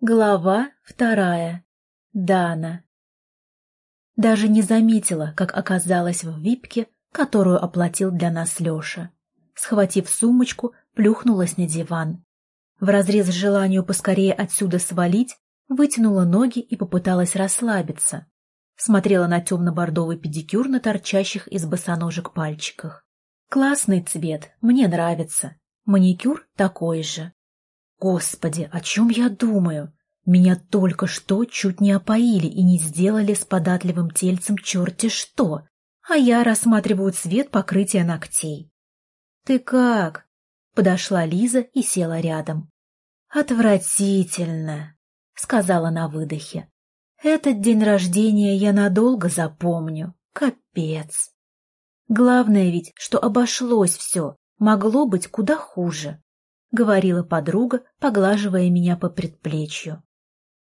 Глава вторая. Дана. Даже не заметила, как оказалась в випке, которую оплатил для нас Леша. Схватив сумочку, плюхнулась на диван. В разрез желанию поскорее отсюда свалить, вытянула ноги и попыталась расслабиться. Смотрела на темно-бордовый педикюр на торчащих из босоножек пальчиках. Классный цвет, мне нравится. Маникюр такой же. Господи, о чем я думаю? Меня только что чуть не опоили и не сделали с податливым тельцем черти что, а я рассматриваю цвет покрытия ногтей. «Ты как?» — подошла Лиза и села рядом. «Отвратительно», — сказала на выдохе. «Этот день рождения я надолго запомню. Капец. Главное ведь, что обошлось все, могло быть куда хуже. — говорила подруга, поглаживая меня по предплечью.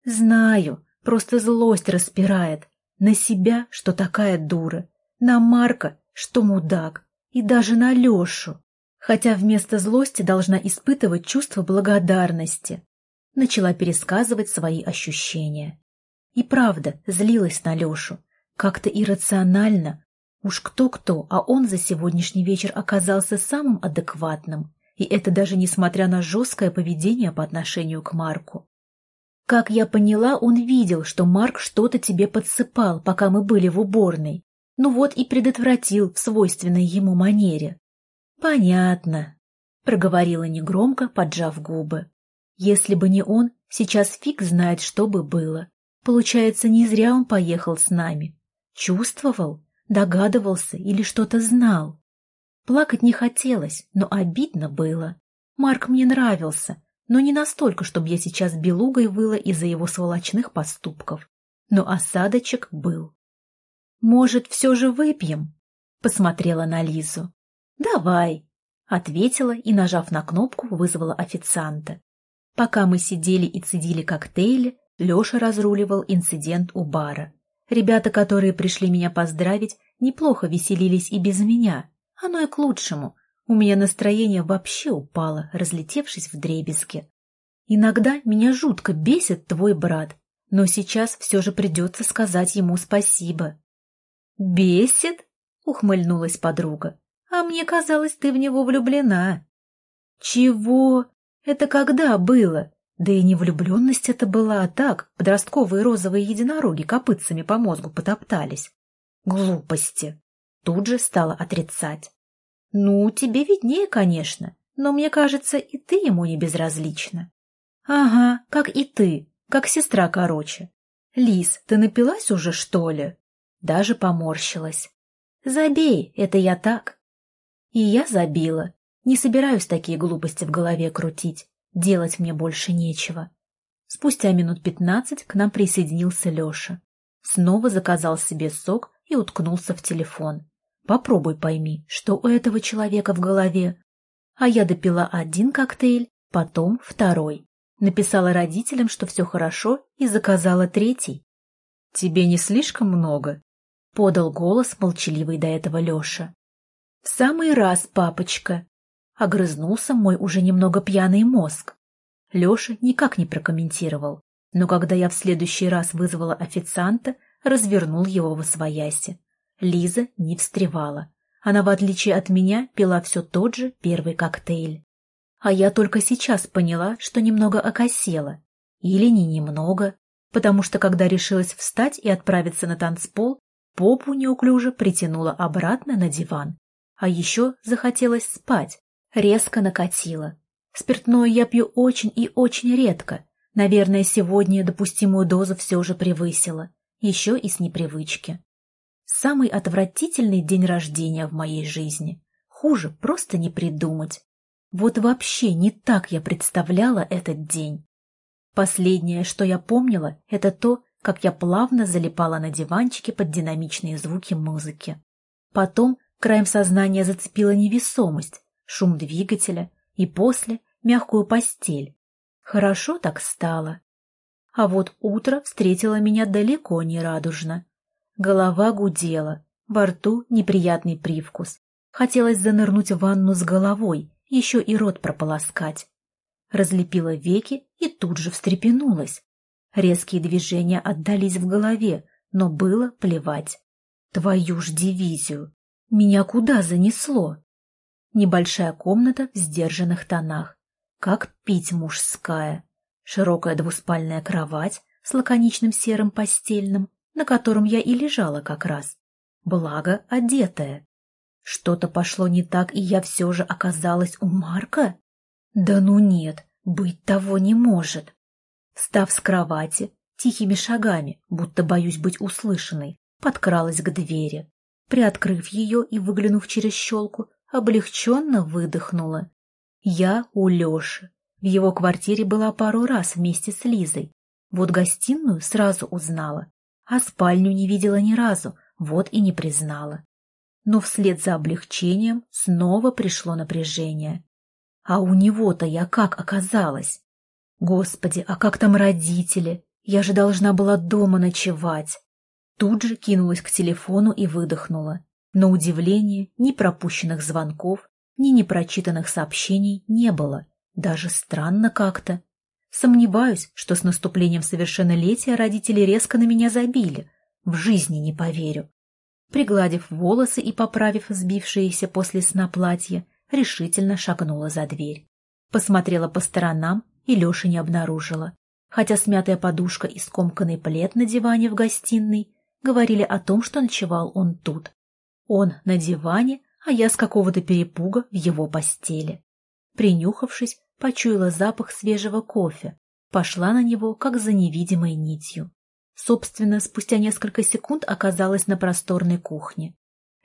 «Знаю, просто злость распирает. На себя, что такая дура, на Марка, что мудак, и даже на Лешу. Хотя вместо злости должна испытывать чувство благодарности». Начала пересказывать свои ощущения. И правда, злилась на Лешу. Как-то иррационально. Уж кто-кто, а он за сегодняшний вечер оказался самым адекватным и это даже несмотря на жесткое поведение по отношению к Марку. Как я поняла, он видел, что Марк что-то тебе подсыпал, пока мы были в уборной. Ну вот и предотвратил в свойственной ему манере. «Понятно», — проговорила негромко, поджав губы. «Если бы не он, сейчас фиг знает, что бы было. Получается, не зря он поехал с нами. Чувствовал, догадывался или что-то знал. Плакать не хотелось, но обидно было. Марк мне нравился, но не настолько, чтобы я сейчас белугой выла из-за его сволочных поступков. Но осадочек был. «Может, все же выпьем?» — посмотрела на Лизу. «Давай», — ответила и, нажав на кнопку, вызвала официанта. Пока мы сидели и цедили коктейли, Леша разруливал инцидент у бара. Ребята, которые пришли меня поздравить, неплохо веселились и без меня, оно и к лучшему. У меня настроение вообще упало, разлетевшись в дребезги. Иногда меня жутко бесит твой брат, но сейчас все же придется сказать ему спасибо. «Бесит?» — ухмыльнулась подруга. «А мне казалось, ты в него влюблена». «Чего? Это когда было? Да и не влюбленность это была, а так, подростковые розовые единороги копытцами по мозгу потоптались. Глупости!» Тут же стала отрицать. «Ну, тебе виднее, конечно, но мне кажется, и ты ему не безразлична». «Ага, как и ты, как сестра короче. Лис, ты напилась уже, что ли?» Даже поморщилась. «Забей, это я так». И я забила. Не собираюсь такие глупости в голове крутить. Делать мне больше нечего. Спустя минут пятнадцать к нам присоединился Леша. Снова заказал себе сок и уткнулся в телефон. Попробуй пойми, что у этого человека в голове. А я допила один коктейль, потом второй. Написала родителям, что все хорошо, и заказала третий. — Тебе не слишком много? — подал голос молчаливый до этого Леша. — В самый раз, папочка! — огрызнулся мой уже немного пьяный мозг. Леша никак не прокомментировал, но когда я в следующий раз вызвала официанта, развернул его во свояси. Лиза не встревала. Она, в отличие от меня, пила все тот же первый коктейль. А я только сейчас поняла, что немного окосела. Или не немного, потому что, когда решилась встать и отправиться на танцпол, попу неуклюже притянула обратно на диван. А еще захотелось спать, резко накатила. Спиртное я пью очень и очень редко. Наверное, сегодня допустимую дозу все же превысила. Еще и с непривычки. Самый отвратительный день рождения в моей жизни. Хуже просто не придумать. Вот вообще не так я представляла этот день. Последнее, что я помнила, это то, как я плавно залипала на диванчике под динамичные звуки музыки. Потом краем сознания зацепила невесомость, шум двигателя и после мягкую постель. Хорошо так стало. А вот утро встретило меня далеко не радужно. Голова гудела, во рту неприятный привкус. Хотелось занырнуть в ванну с головой, еще и рот прополоскать. разлепила веки и тут же встрепенулась. Резкие движения отдались в голове, но было плевать. Твою ж дивизию! Меня куда занесло? Небольшая комната в сдержанных тонах. Как пить мужская. Широкая двуспальная кровать с лаконичным серым постельным, на котором я и лежала как раз. Благо, одетая. Что-то пошло не так, и я все же оказалась у Марка? Да ну нет, быть того не может. Встав с кровати, тихими шагами, будто боюсь быть услышанной, подкралась к двери. Приоткрыв ее и выглянув через щелку, облегченно выдохнула. Я у Леши. В его квартире была пару раз вместе с Лизой. Вот гостиную сразу узнала, а спальню не видела ни разу, вот и не признала. Но вслед за облегчением снова пришло напряжение. А у него-то я как оказалась? Господи, а как там родители? Я же должна была дома ночевать. Тут же кинулась к телефону и выдохнула. На удивление, ни пропущенных звонков, ни непрочитанных сообщений не было. Даже странно как-то. Сомневаюсь, что с наступлением совершеннолетия родители резко на меня забили. В жизни не поверю. Пригладив волосы и поправив сбившиеся после сна платье, решительно шагнула за дверь. Посмотрела по сторонам и Леши не обнаружила. Хотя смятая подушка и скомканный плед на диване в гостиной говорили о том, что ночевал он тут. Он на диване, а я с какого-то перепуга в его постели. Принюхавшись, почуяла запах свежего кофе, пошла на него, как за невидимой нитью. Собственно, спустя несколько секунд оказалась на просторной кухне.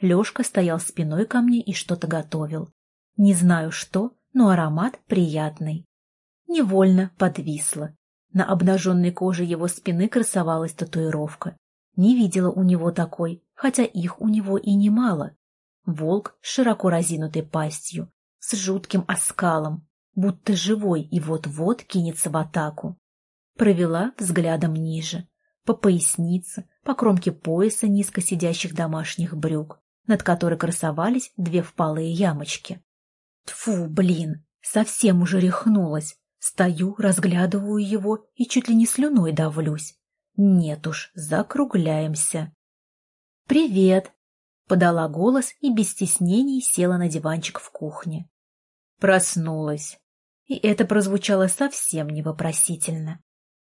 Лешка стоял спиной ко мне и что-то готовил. Не знаю что, но аромат приятный. Невольно подвисла. На обнаженной коже его спины красовалась татуировка. Не видела у него такой, хотя их у него и немало. Волк с широко разинутой пастью, с жутким оскалом, будто живой и вот-вот кинется в атаку. Провела взглядом ниже, по пояснице, по кромке пояса низко сидящих домашних брюк, над которой красовались две впалые ямочки. Тфу, блин, совсем уже рехнулась. Стою, разглядываю его и чуть ли не слюной давлюсь. Нет уж, закругляемся. «Привет!» — подала голос и без стеснений села на диванчик в кухне. Проснулась. И это прозвучало совсем невопросительно.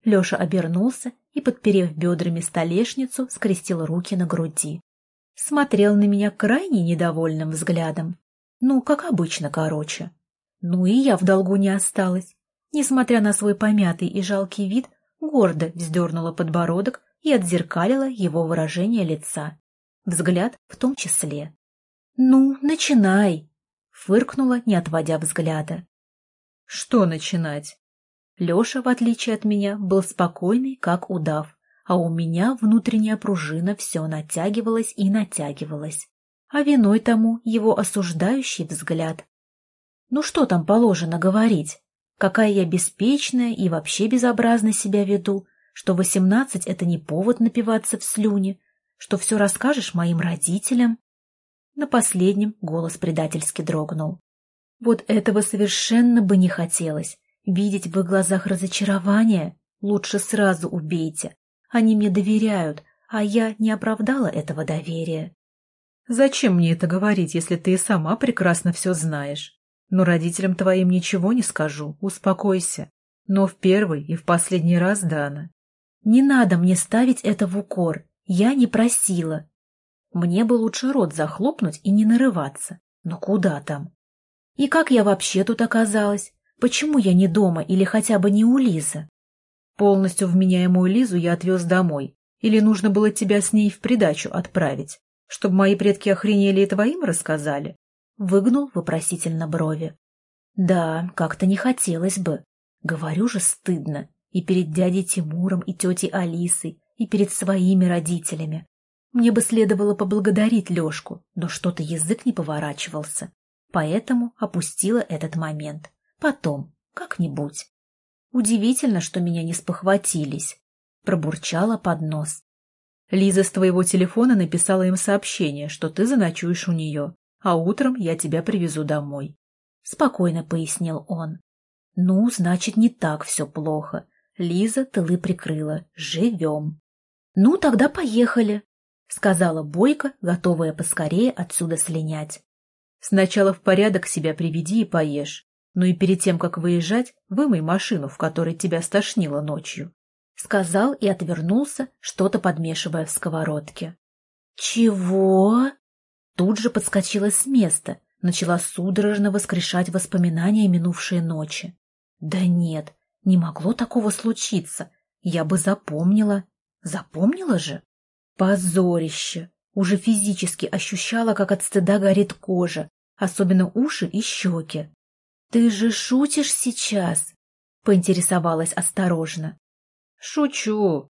Леша обернулся и, подперев бедрами столешницу, скрестил руки на груди. Смотрел на меня крайне недовольным взглядом. Ну, как обычно, короче. Ну и я в долгу не осталась. Несмотря на свой помятый и жалкий вид, гордо вздернула подбородок и отзеркалила его выражение лица. Взгляд в том числе. «Ну, начинай!» — фыркнула, не отводя взгляда. «Что начинать?» Леша, в отличие от меня, был спокойный, как удав, а у меня внутренняя пружина все натягивалась и натягивалась. А виной тому его осуждающий взгляд. Ну что там положено говорить? Какая я беспечная и вообще безобразно себя веду, что восемнадцать — это не повод напиваться в слюне, что все расскажешь моим родителям. На последнем голос предательски дрогнул. Вот этого совершенно бы не хотелось. Видеть в их глазах разочарование лучше сразу убейте. Они мне доверяют, а я не оправдала этого доверия. Зачем мне это говорить, если ты и сама прекрасно все знаешь? Но родителям твоим ничего не скажу, успокойся. Но в первый и в последний раз, Дана. Не надо мне ставить это в укор. Я не просила. Мне бы лучше рот захлопнуть и не нарываться. Но куда там? И как я вообще тут оказалась? Почему я не дома или хотя бы не у Лизы? Полностью вменяемую Лизу я отвез домой. Или нужно было тебя с ней в придачу отправить, чтобы мои предки охренели и твоим рассказали? Выгнул вопросительно брови. Да, как-то не хотелось бы. Говорю же, стыдно. И перед дядей Тимуром, и тетей Алисой, и перед своими родителями. Мне бы следовало поблагодарить Лешку, но что-то язык не поворачивался. Поэтому опустила этот момент. Потом, как-нибудь. Удивительно, что меня не спохватились. Пробурчала под нос. Лиза с твоего телефона написала им сообщение, что ты заночуешь у нее а утром я тебя привезу домой. Спокойно пояснил он. Ну, значит, не так все плохо. Лиза тылы прикрыла. Живем. Ну, тогда поехали, — сказала Бойко, готовая поскорее отсюда слинять. Сначала в порядок себя приведи и поешь. Ну и перед тем, как выезжать, вымой машину, в которой тебя стошнило ночью. Сказал и отвернулся, что-то подмешивая в сковородке. «Чего?» Тут же подскочила с места, начала судорожно воскрешать воспоминания минувшей ночи. Да нет, не могло такого случиться. Я бы запомнила. Запомнила же? Позорище! Уже физически ощущала, как от стыда горит кожа, особенно уши и щеки. «Ты же шутишь сейчас?» — поинтересовалась осторожно. «Шучу!»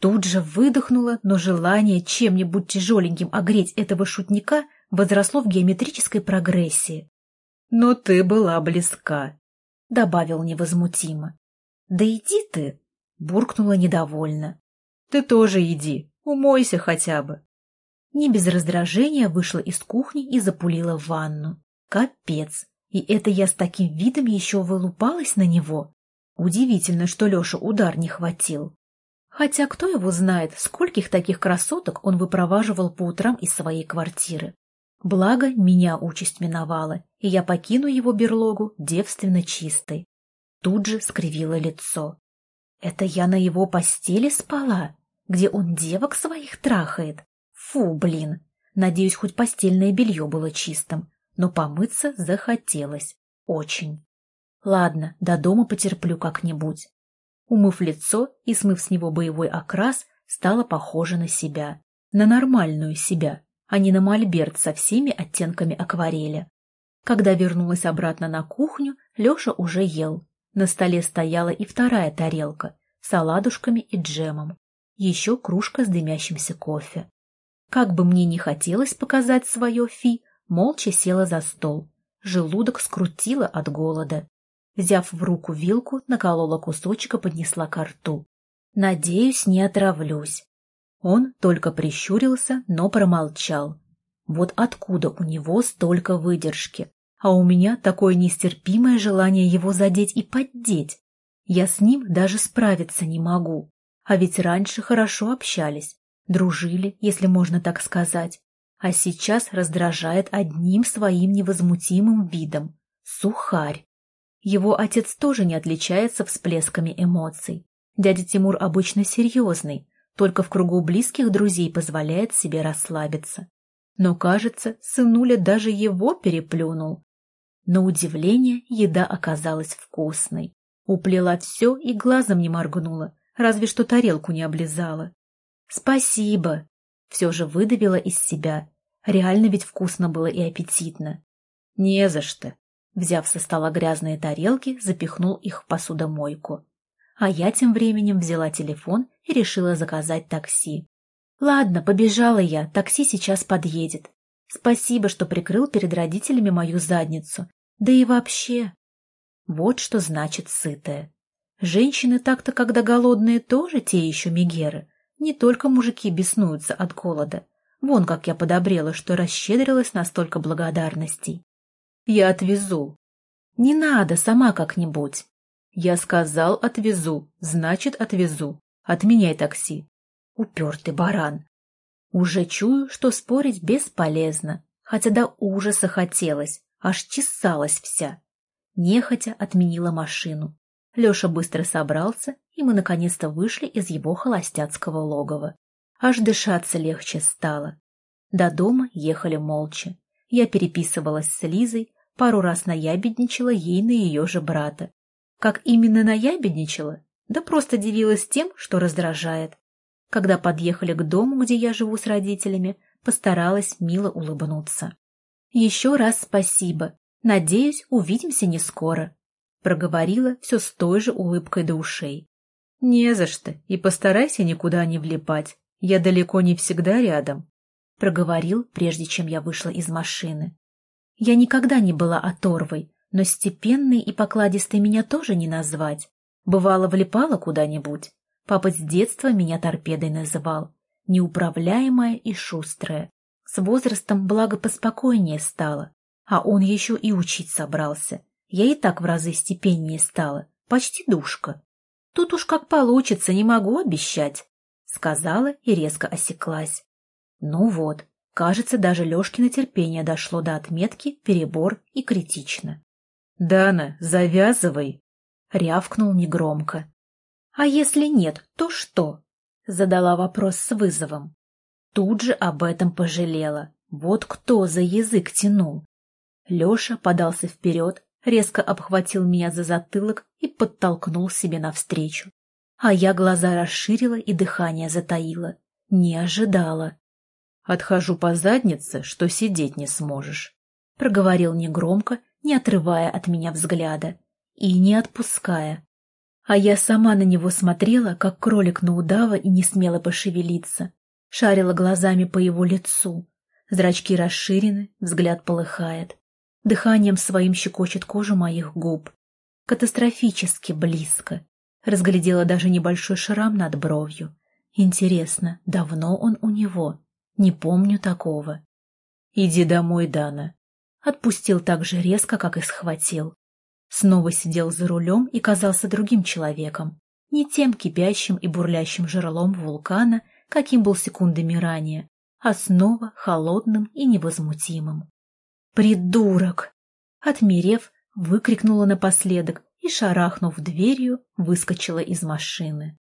Тут же выдохнула, но желание чем-нибудь тяжеленьким огреть этого шутника возросло в геометрической прогрессии. «Но ты была близка», — добавил невозмутимо. «Да иди ты!» — буркнула недовольно. «Ты тоже иди, умойся хотя бы». Не без раздражения вышла из кухни и запулила в ванну. Капец! И это я с таким видом еще вылупалась на него? Удивительно, что Леша удар не хватил. Хотя кто его знает, скольких таких красоток он выпроваживал по утрам из своей квартиры. Благо, меня участь миновала, и я покину его берлогу девственно чистой. Тут же скривило лицо. Это я на его постели спала, где он девок своих трахает. Фу, блин. Надеюсь, хоть постельное белье было чистым, но помыться захотелось. Очень. Ладно, до дома потерплю как-нибудь. Умыв лицо и смыв с него боевой окрас, стала похожа на себя. На нормальную себя, а не на мольберт со всеми оттенками акварели. Когда вернулась обратно на кухню, Леша уже ел. На столе стояла и вторая тарелка с оладушками и джемом. Еще кружка с дымящимся кофе. Как бы мне ни хотелось показать свое фи, молча села за стол. Желудок скрутило от голода. Взяв в руку вилку, наколола кусочек и поднесла ко рту. «Надеюсь, не отравлюсь». Он только прищурился, но промолчал. Вот откуда у него столько выдержки, а у меня такое нестерпимое желание его задеть и поддеть. Я с ним даже справиться не могу. А ведь раньше хорошо общались, дружили, если можно так сказать. А сейчас раздражает одним своим невозмутимым видом. Сухарь. Его отец тоже не отличается всплесками эмоций. Дядя Тимур обычно серьезный, только в кругу близких друзей позволяет себе расслабиться. Но, кажется, сынуля даже его переплюнул. На удивление еда оказалась вкусной. Уплела все и глазом не моргнула, разве что тарелку не облизала. «Спасибо!» — все же выдавила из себя. Реально ведь вкусно было и аппетитно. «Не за что!» Взяв со стола грязные тарелки, запихнул их в посудомойку. А я тем временем взяла телефон и решила заказать такси. Ладно, побежала я, такси сейчас подъедет. Спасибо, что прикрыл перед родителями мою задницу. Да и вообще... Вот что значит сытая. Женщины так-то, когда голодные, тоже те еще мегеры. Не только мужики беснуются от голода. Вон как я подобрела, что расщедрилась на столько благодарностей. Я отвезу. Не надо, сама как-нибудь. Я сказал отвезу, значит отвезу. Отменяй такси. Упертый баран. Уже чую, что спорить бесполезно, хотя до ужаса хотелось, аж чесалась вся. Нехотя отменила машину. Леша быстро собрался, и мы наконец-то вышли из его холостяцкого логова. Аж дышаться легче стало. До дома ехали молча. Я переписывалась с Лизой, пару раз наябедничала ей на ее же брата. Как именно наябедничала? Да просто дивилась тем, что раздражает. Когда подъехали к дому, где я живу с родителями, постаралась мило улыбнуться. «Еще раз спасибо. Надеюсь, увидимся не скоро», — проговорила все с той же улыбкой до ушей. «Не за что, и постарайся никуда не влипать. Я далеко не всегда рядом», — проговорил, прежде чем я вышла из машины. Я никогда не была оторвой, но степенной и покладистой меня тоже не назвать. Бывало, влипала куда-нибудь. Папа с детства меня торпедой называл. Неуправляемая и шустрая. С возрастом благо поспокойнее стало. А он еще и учить собрался. Я и так в разы степеннее стала, почти душка. Тут уж как получится, не могу обещать, — сказала и резко осеклась. Ну вот, кажется, даже Лешкино терпение дошло до отметки перебор и критично. — Дана, завязывай! — рявкнул негромко. — А если нет, то что? — задала вопрос с вызовом. Тут же об этом пожалела. Вот кто за язык тянул. Леша подался вперед, резко обхватил меня за затылок и подтолкнул себе навстречу. А я глаза расширила и дыхание затаила. Не ожидала. «Отхожу по заднице, что сидеть не сможешь», — проговорил негромко, не отрывая от меня взгляда и не отпуская. А я сама на него смотрела, как кролик на удава, и не смела пошевелиться. Шарила глазами по его лицу. Зрачки расширены, взгляд полыхает. Дыханием своим щекочет кожу моих губ. Катастрофически близко. Разглядела даже небольшой шрам над бровью. Интересно, давно он у него? Не помню такого. «Иди домой, Дана». Отпустил так же резко, как и схватил. Снова сидел за рулем и казался другим человеком. Не тем кипящим и бурлящим жерлом вулкана, каким был секундами ранее, а снова холодным и невозмутимым. «Придурок!» Отмерев, выкрикнула напоследок и, шарахнув дверью, выскочила из машины.